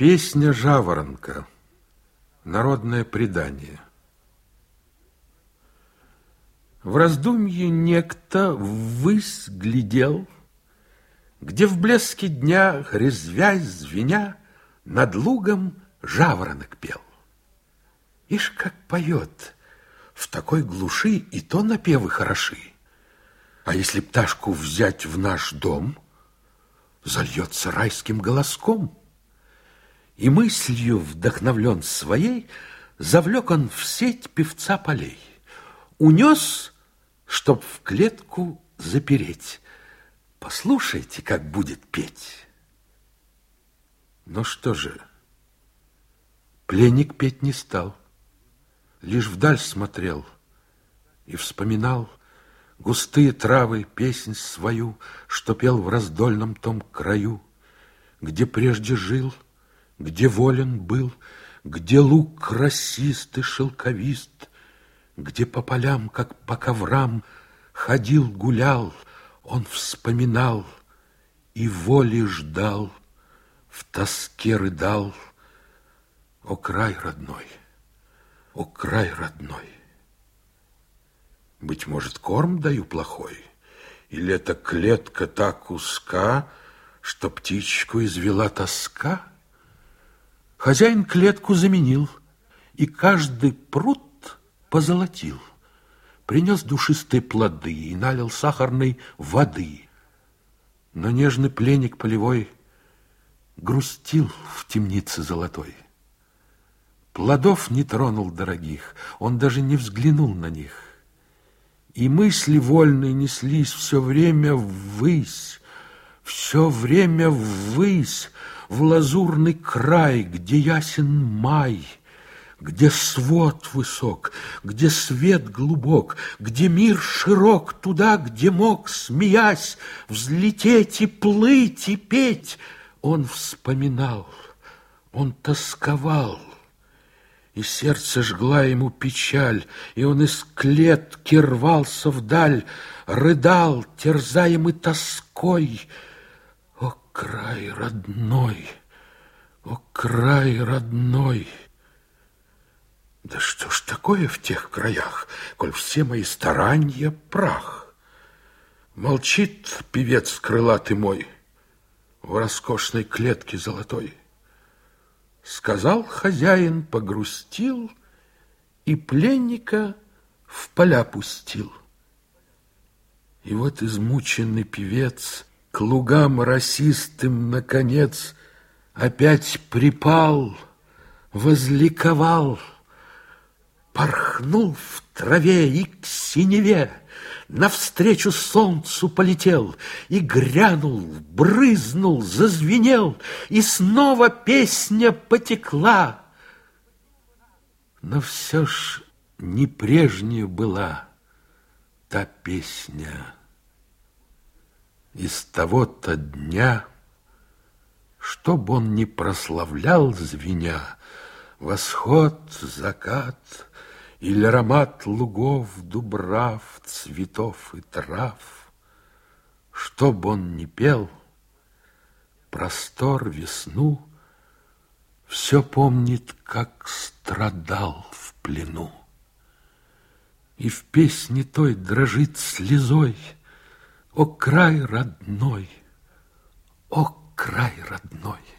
Песня жаворонка. Народное предание. В раздумье некто ввысь глядел, Где в блеске дня, резвясь, звеня, Над лугом жаворонок пел. Ишь, как поет, в такой глуши и то напевы хороши. А если пташку взять в наш дом, Зальется райским голоском — и мыслью, вдохновлен своей, Завлек он в сеть певца полей. Унес, чтоб в клетку запереть. Послушайте, как будет петь. Но что же, пленник петь не стал, Лишь вдаль смотрел и вспоминал Густые травы, песнь свою, Что пел в раздольном том краю, Где прежде жил — где волен был, где лук расист и шелковист, где по полям, как по коврам, ходил, гулял, он вспоминал и воли ждал, в тоске рыдал. О, край родной, о, край родной! Быть может, корм даю плохой, или эта клетка так узка, что птичку извела тоска? Хозяин клетку заменил и каждый пруд позолотил. Принес душистые плоды и налил сахарной воды. Но нежный пленник полевой грустил в темнице золотой. Плодов не тронул дорогих, он даже не взглянул на них. И мысли вольные неслись все время ввысь, все время ввысь, в лазурный край, где ясен май, где свод высок, где свет глубок, где мир широк, туда, где мог, смеясь, взлететь и плыть и петь, он вспоминал, он тосковал, и сердце жгла ему печаль, и он из клетки рвался вдаль, рыдал, терзаемый тоской, край родной, о, край родной! Да что ж такое в тех краях, коль все мои старания прах? Молчит певец крылатый мой в роскошной клетке золотой. Сказал хозяин, погрустил и пленника в поля пустил. И вот измученный певец лугам расистым, наконец, Опять припал, возликовал, Порхнул в траве и к синеве, Навстречу солнцу полетел И грянул, брызнул, зазвенел, И снова песня потекла. Но все ж не прежняя была та песня. И с того-то дня, Чтоб он не прославлял звеня, Восход, закат Или аромат лугов, дубрав, Цветов и трав, Чтоб он не пел, простор, весну, Все помнит, как страдал в плену. И в песне той дрожит слезой — о край родной, о край родной!